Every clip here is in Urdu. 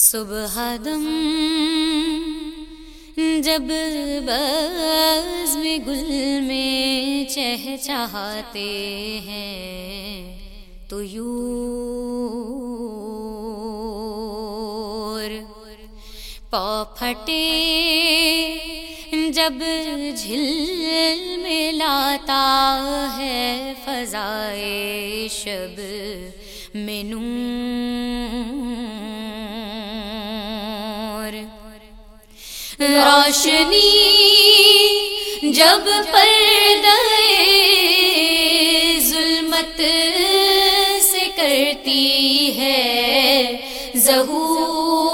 صبح دم جب بز میں گل میں چہچاہتے ہیں تو یو پوپھٹی جب جھل میں لاتا ہے فضائے شب میں نور روشنی جب پردے ظلمت سے کرتی ہے ظہور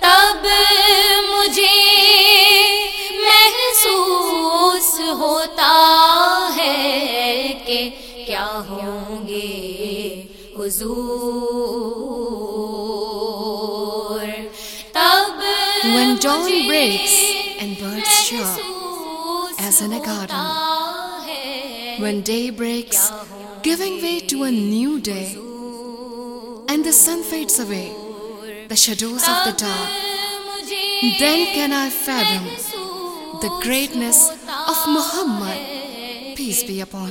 تب مجھے محسوس ہوتا ہے کہ کیا ہوں گے حضور new day and the sun fade away the greatness of Muhammad peace be upon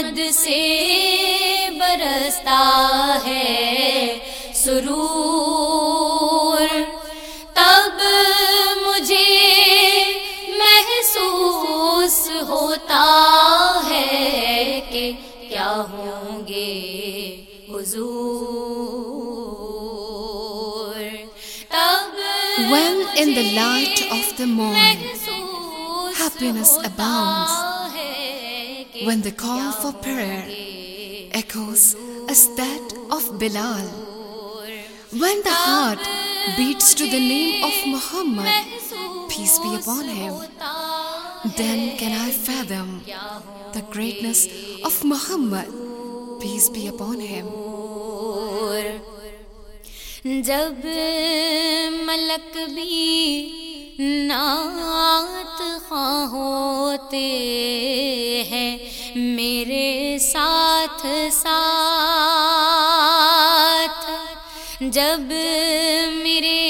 Muhammad سے برستا ہے سرور تب مجھے محسوس ہوتا ہے کہ کیا ہوں گے حضور تب well in the light of the مور محسوس happiness abounds. Whilst of Bilal when the heart beats name of Muhammad please be upon of Muhammad please be upon جب ملک بھی میرے ساتھ ساتھ جب میرے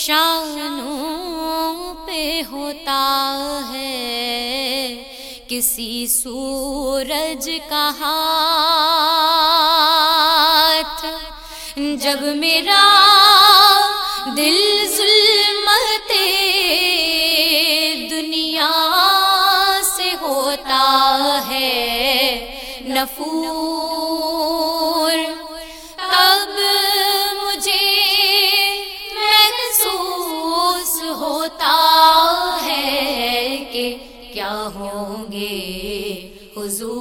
شانوں پہ ہوتا ہے کسی سورج کا ہاتھ جب میرا دل نفور اب مجھے محسوس ہوتا ہے کہ کیا ہوں گے حضور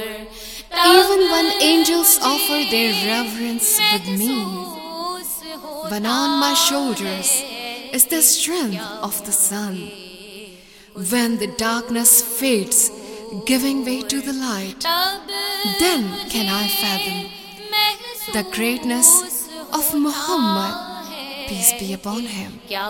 even when angels offer their reverence with me on my shoulders is the strength of the sun when the darkness fades going way to the light then can I fathom the greatness of Muhammad peace be upon کیا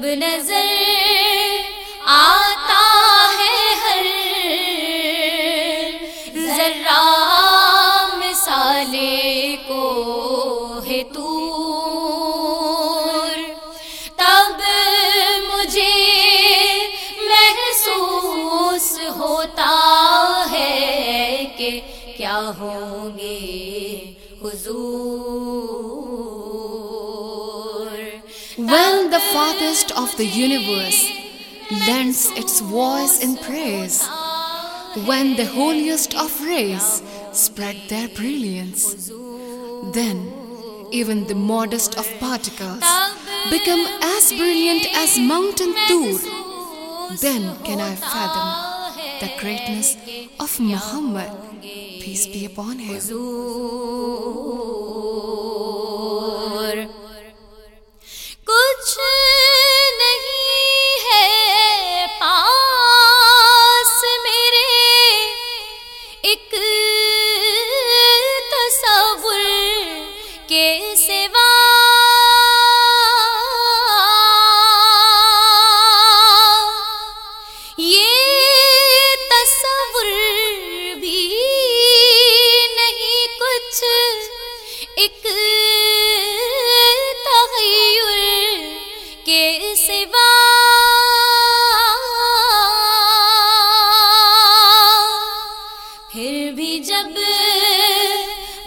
جب نظر آتا ہے ہر ذرا مثالے کو ہے تو تب مجھے محسوس ہوتا ہے کہ کیا ہوں گے حضور well the forest of the Yunus when the holiest of their then even the modest of particle become as Braille as mountains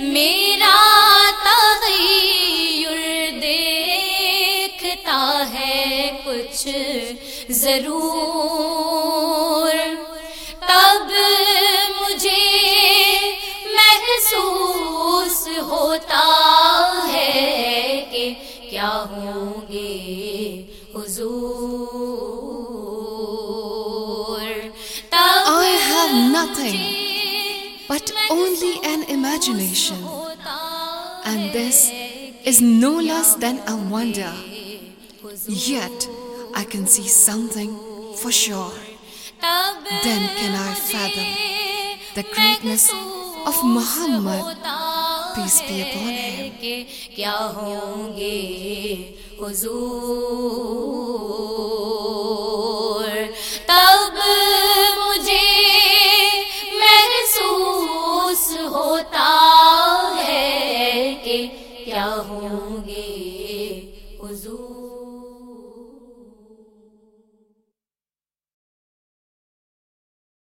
میرا تغیر دیکھتا ہے کچھ ضرور تب مجھے محسوس ہوتا ہے کہ کیا ہوں گے حضور تب اور ہم تھی but only an imagination and this is no less than a wonder yet I can سیگ for sure then can I fathom the greatness of مہم پیسے